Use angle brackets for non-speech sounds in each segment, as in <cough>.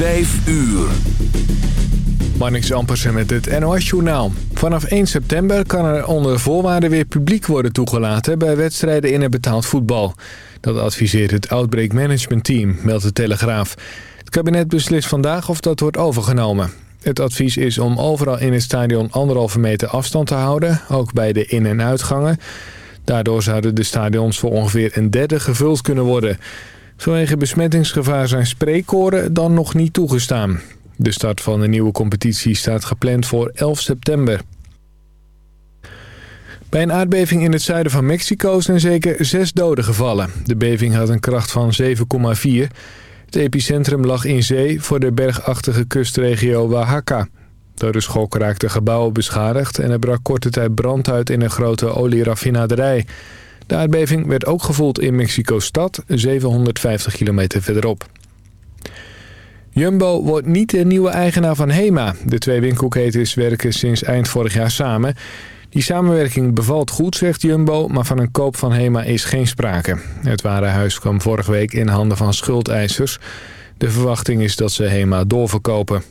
5 uur. Marnix Ampersen met het NOS-journaal. Vanaf 1 september kan er onder voorwaarden weer publiek worden toegelaten... bij wedstrijden in het betaald voetbal. Dat adviseert het Outbreak Management Team, meldt de Telegraaf. Het kabinet beslist vandaag of dat wordt overgenomen. Het advies is om overal in het stadion anderhalve meter afstand te houden... ook bij de in- en uitgangen. Daardoor zouden de stadions voor ongeveer een derde gevuld kunnen worden... Vanwege besmettingsgevaar zijn spreekkoren dan nog niet toegestaan. De start van de nieuwe competitie staat gepland voor 11 september. Bij een aardbeving in het zuiden van Mexico zijn zeker zes doden gevallen. De beving had een kracht van 7,4. Het epicentrum lag in zee voor de bergachtige kustregio Oaxaca. Door de schok raakten gebouwen beschadigd en er brak korte tijd brand uit in een grote olieraffinaderij. De aardbeving werd ook gevoeld in Mexico-stad, 750 kilometer verderop. Jumbo wordt niet de nieuwe eigenaar van HEMA. De twee winkelketens werken sinds eind vorig jaar samen. Die samenwerking bevalt goed, zegt Jumbo, maar van een koop van HEMA is geen sprake. Het warenhuis kwam vorige week in handen van schuldeisers. De verwachting is dat ze HEMA doorverkopen.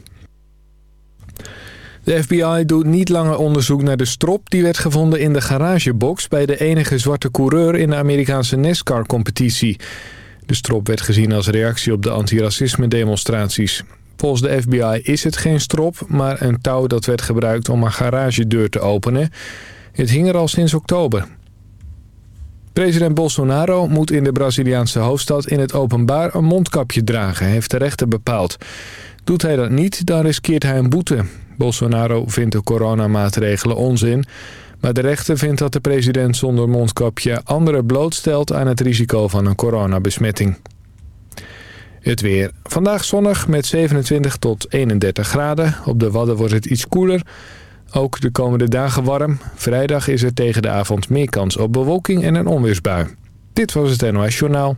De FBI doet niet langer onderzoek naar de strop die werd gevonden in de garagebox... bij de enige zwarte coureur in de Amerikaanse NASCAR-competitie. De strop werd gezien als reactie op de antiracisme-demonstraties. Volgens de FBI is het geen strop, maar een touw dat werd gebruikt om een garagedeur te openen. Het hing er al sinds oktober. President Bolsonaro moet in de Braziliaanse hoofdstad in het openbaar een mondkapje dragen, heeft de rechter bepaald. Doet hij dat niet, dan riskeert hij een boete. Bolsonaro vindt de coronamaatregelen onzin... maar de rechter vindt dat de president zonder mondkapje anderen blootstelt... aan het risico van een coronabesmetting. Het weer. Vandaag zonnig met 27 tot 31 graden. Op de Wadden wordt het iets koeler. Ook de komende dagen warm. Vrijdag is er tegen de avond meer kans op bewolking en een onweersbui. Dit was het NOS Journaal.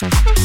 Thank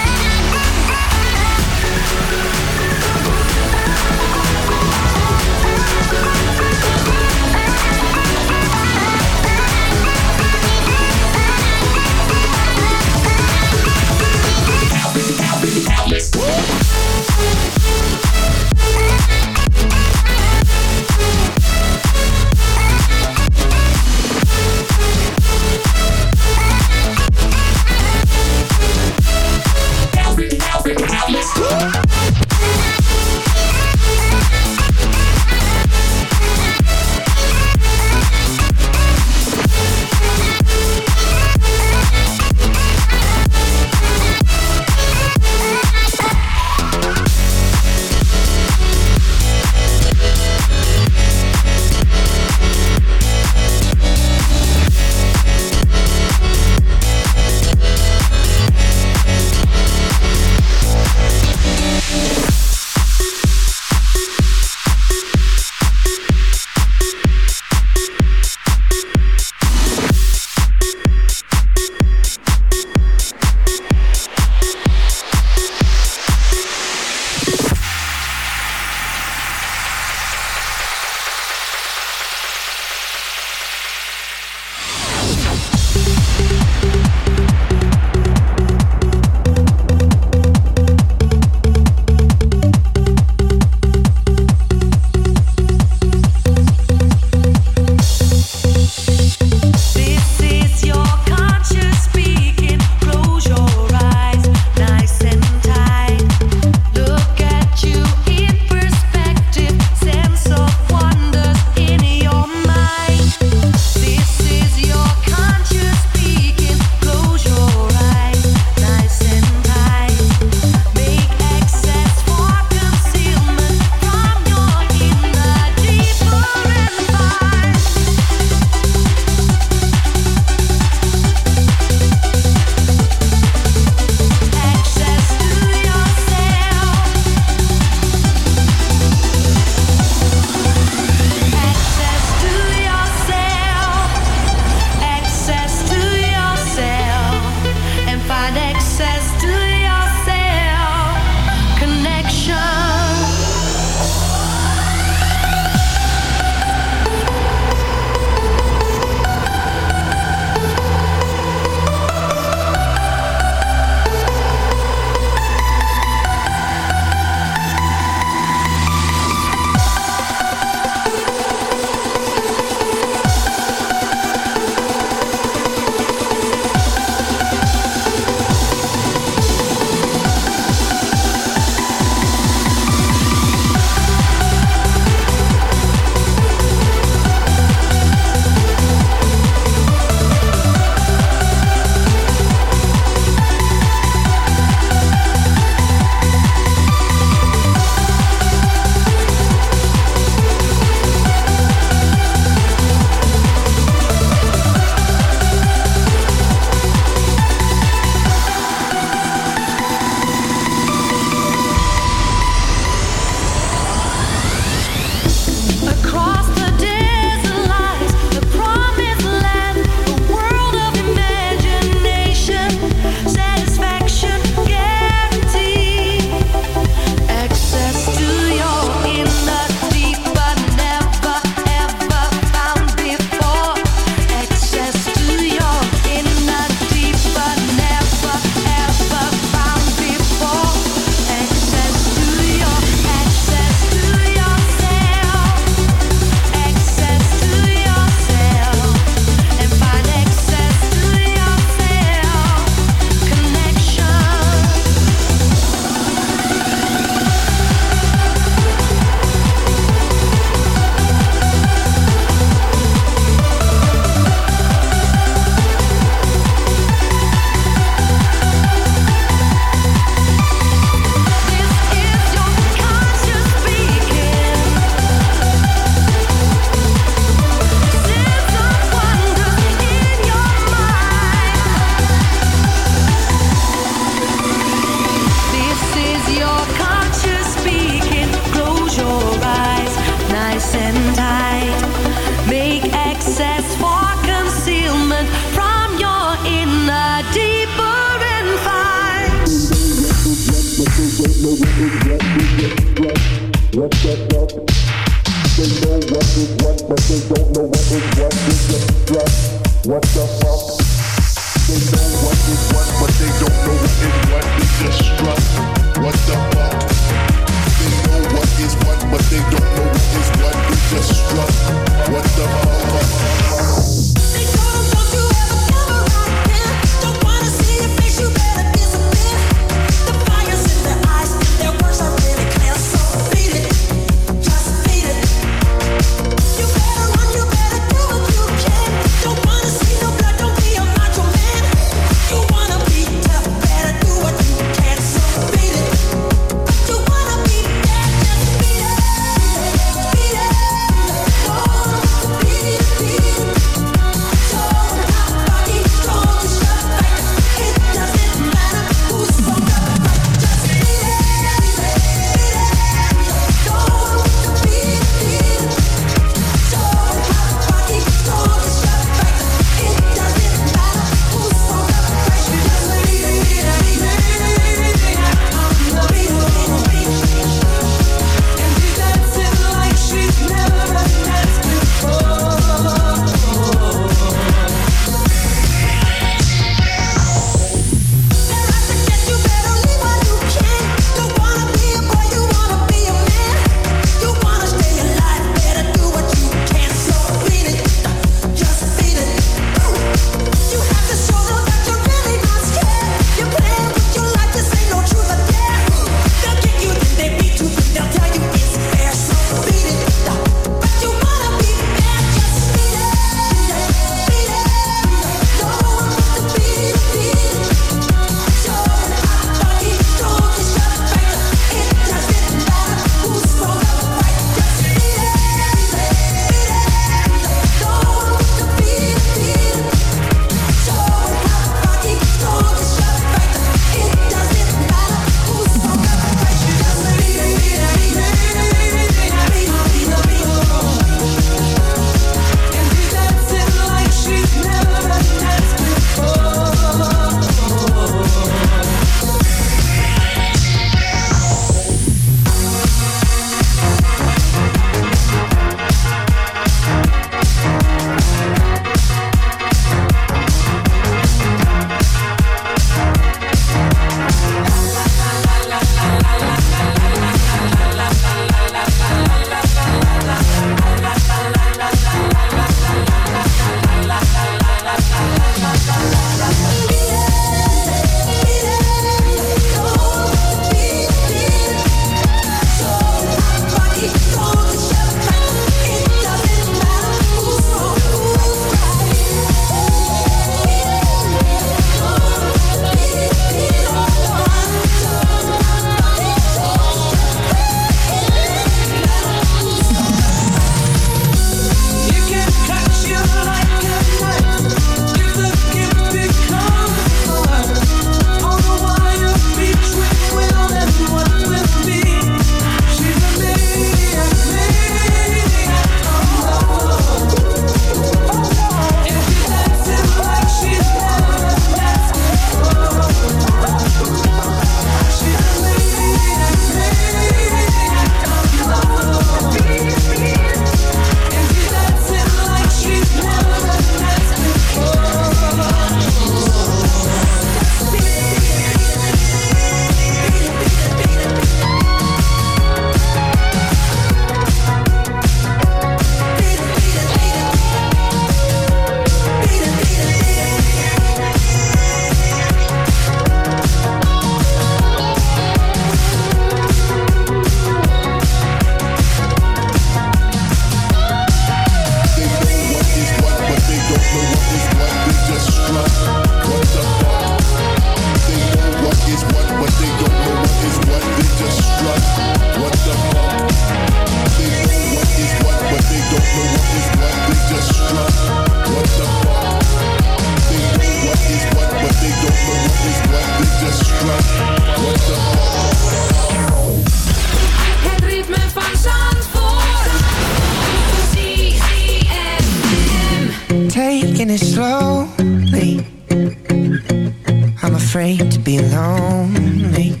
afraid to be lonely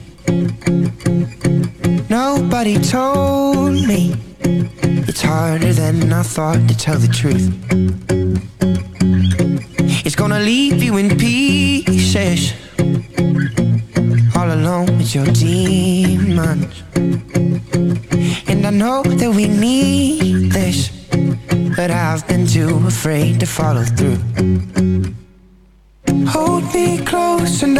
Nobody told me it's harder than I thought to tell the truth. It's gonna leave you in pieces, all alone with your demons. And I know that we need this, but I've been too afraid to follow through. Hold me close and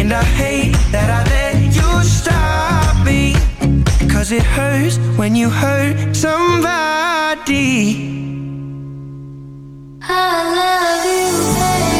And I hate that I let you stop me. Cause it hurts when you hurt somebody. I love you, baby,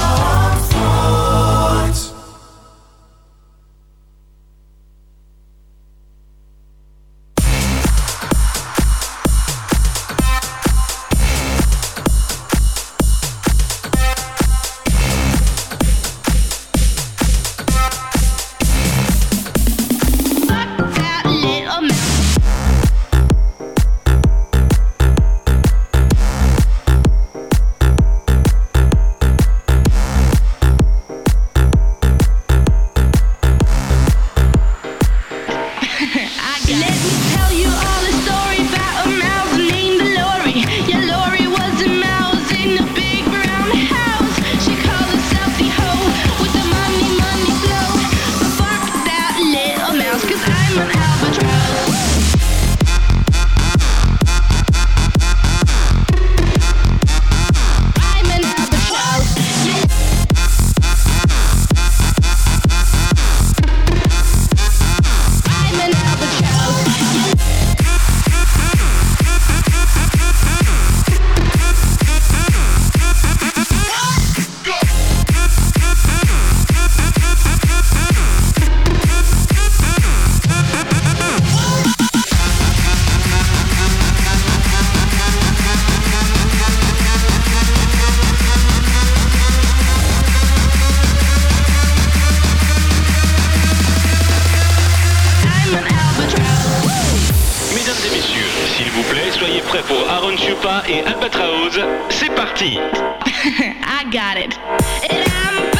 S'il vous plaît, soyez prêts pour Aaron Chupa et Albatraoz. C'est parti <laughs> I got it. It-am, bam,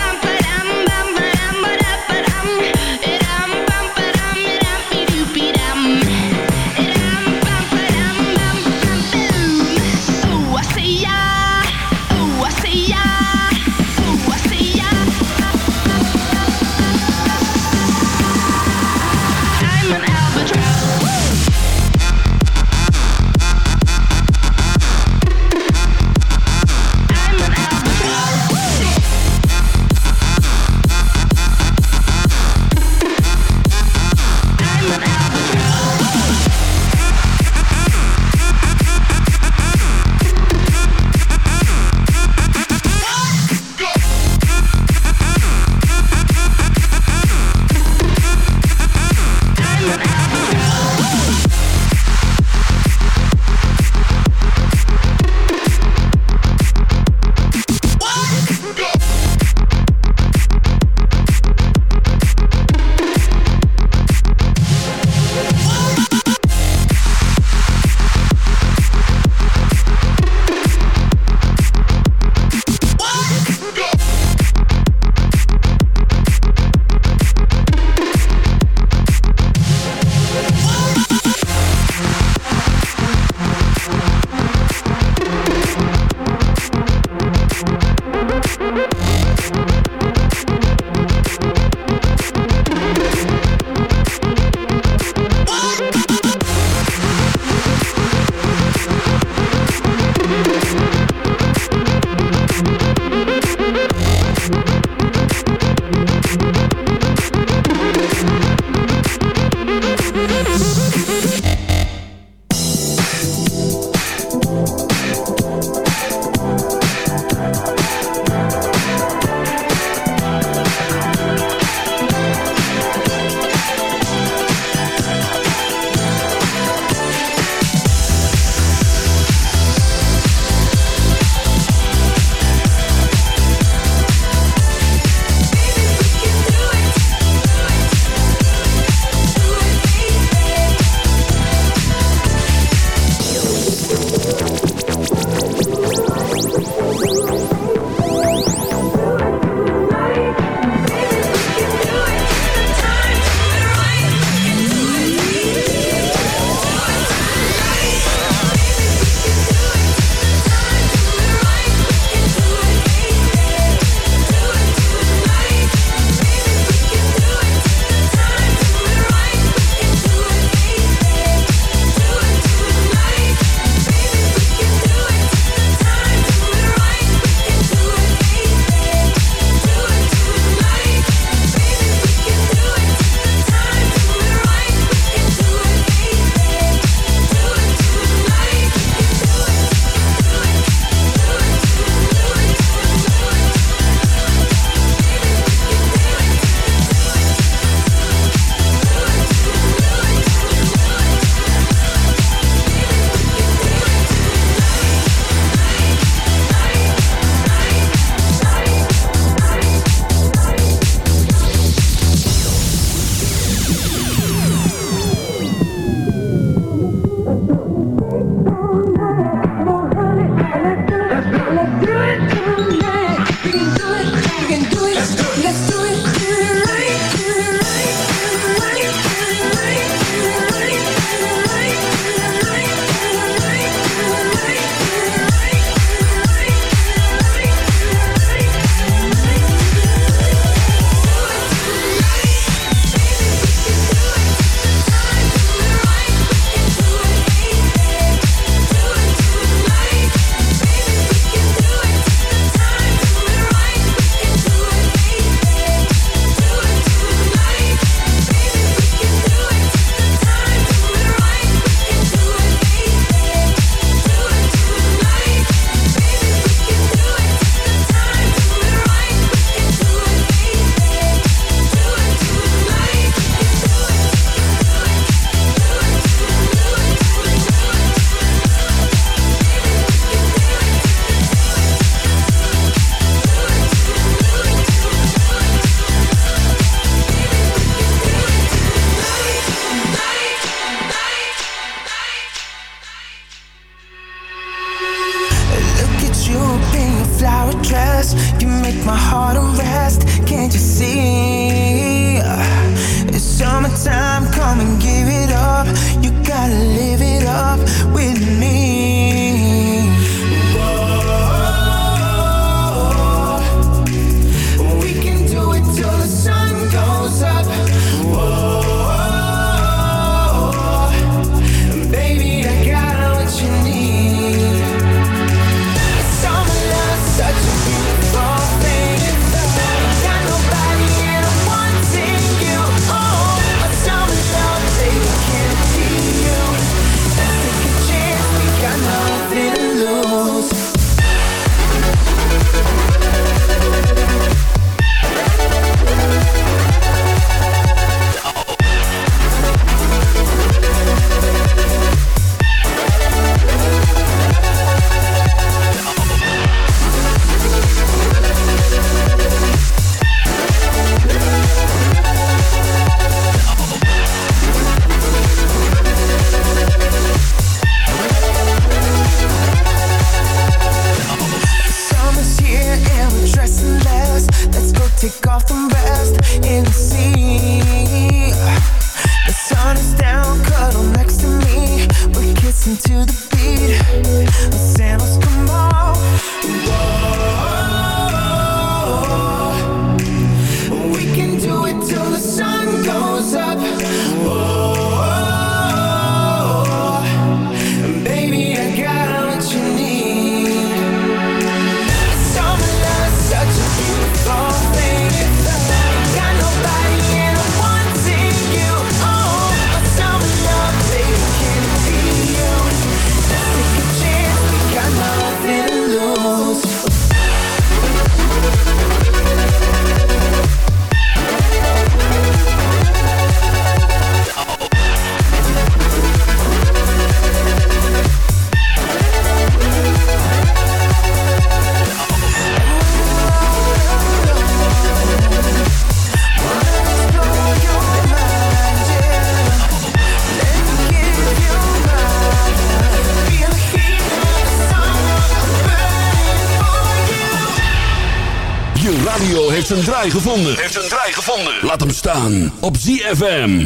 radio heeft een draai gevonden. Heeft een draai gevonden. Laat hem staan op ZFM.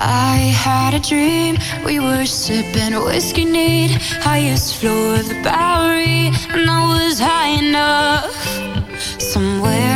I had a dream, we were sipping whiskey neat Highest floor of the Bowery, and I was high enough Somewhere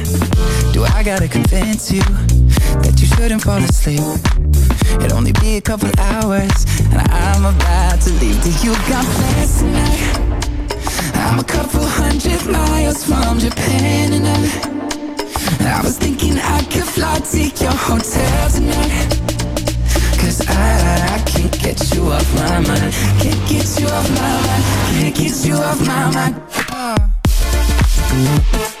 gotta convince you That you shouldn't fall asleep. It'll only be a couple hours And I'm about to leave you. Got plans tonight? I'm a couple hundred miles from Japan And I, I was thinking I could fly to your hotel tonight. Cause I, I can't get you off my mind. Can't get you off my mind. Can't get you off my mind. I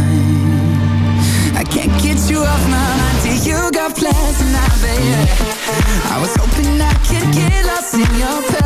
tonight, baby. I was hoping I could get lost in your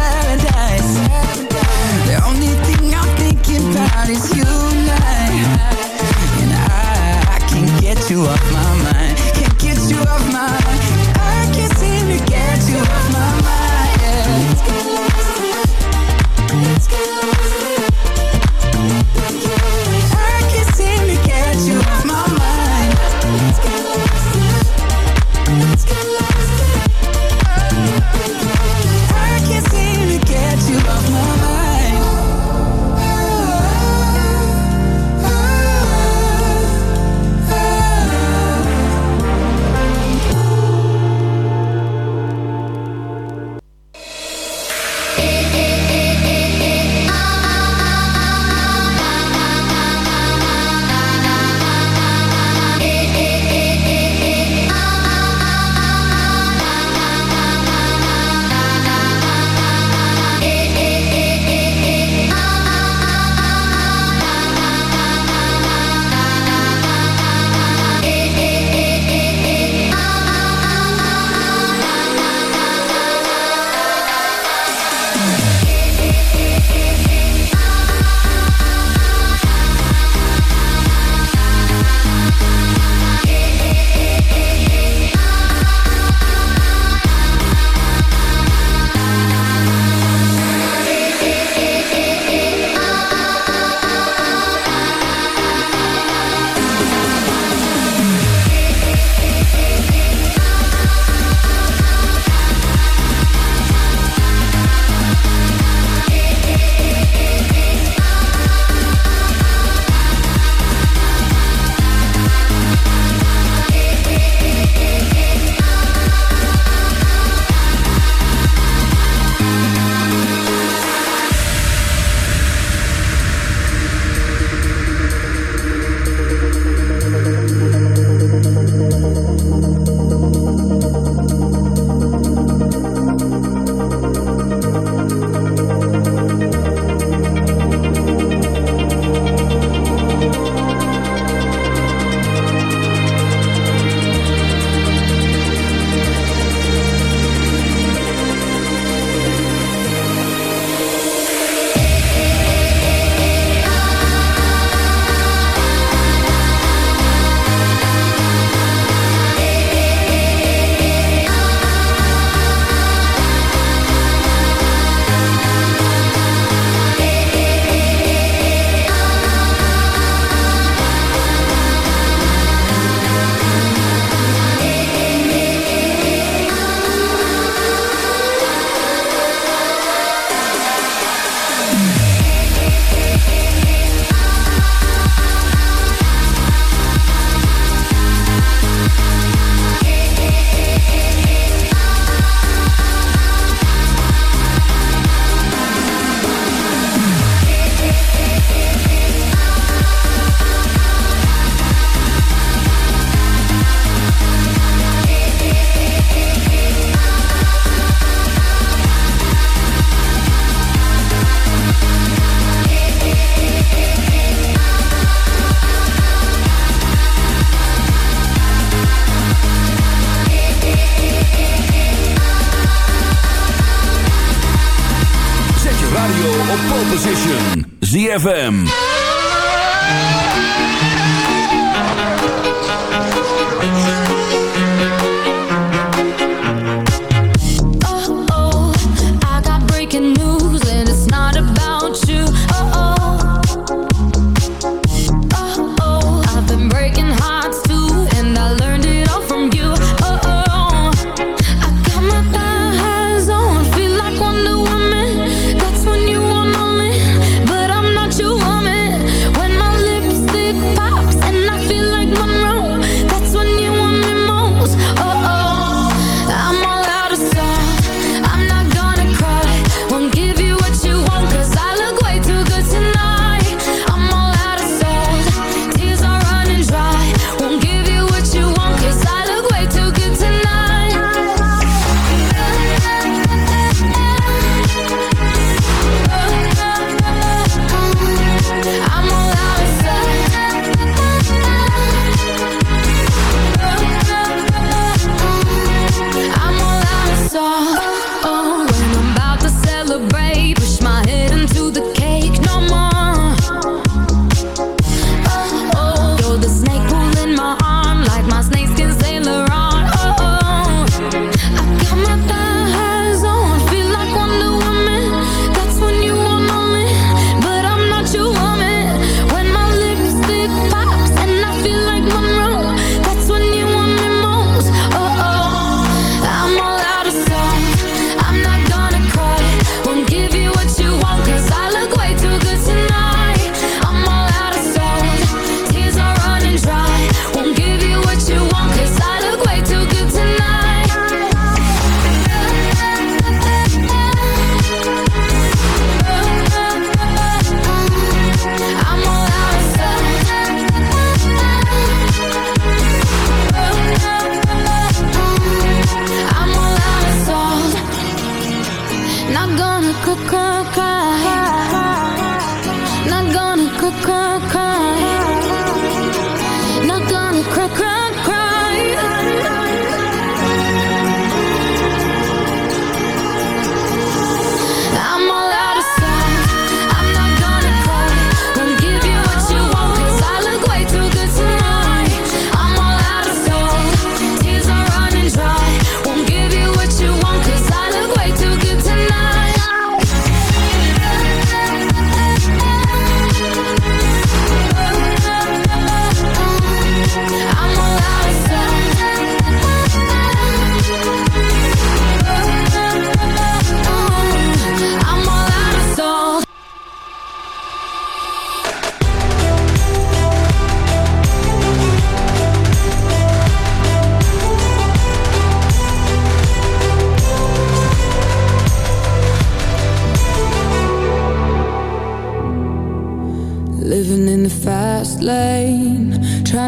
push my head into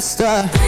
faster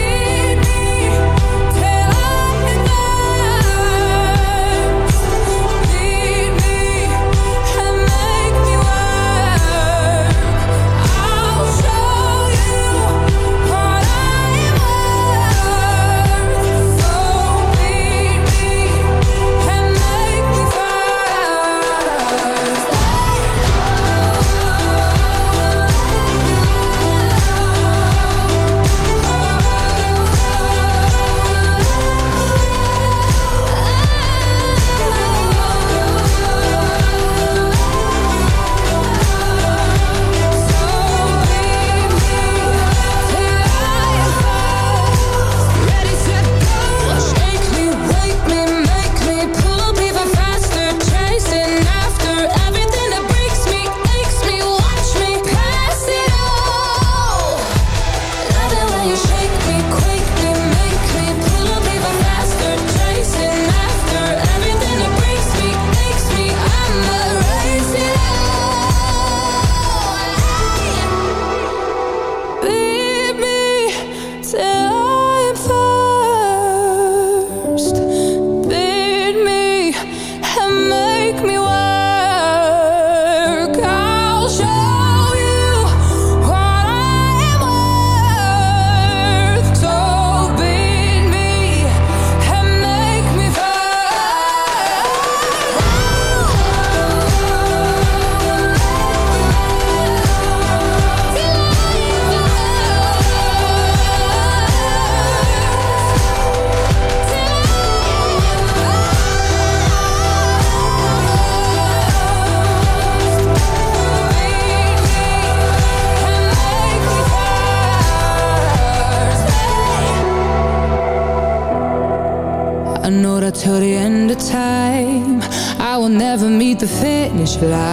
fly.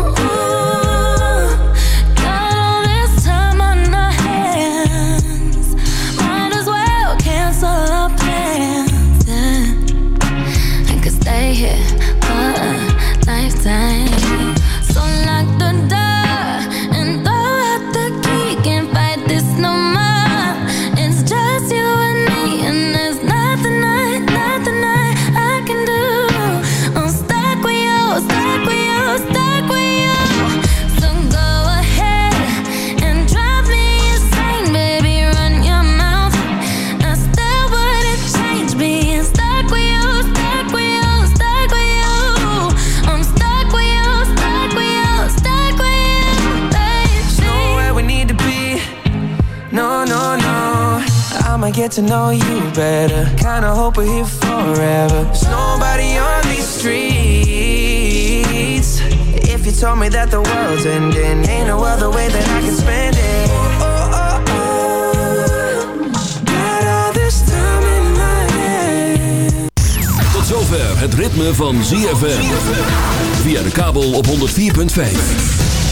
get to know you better. Kinda hope we're here forever. There's nobody on these streets. If you told me that the world's ending, ain't no other way that I can spend it. Oh, oh, oh, oh. Got all this time in my head. Tot zover het ritme van ZFM. Via de kabel op 104.5.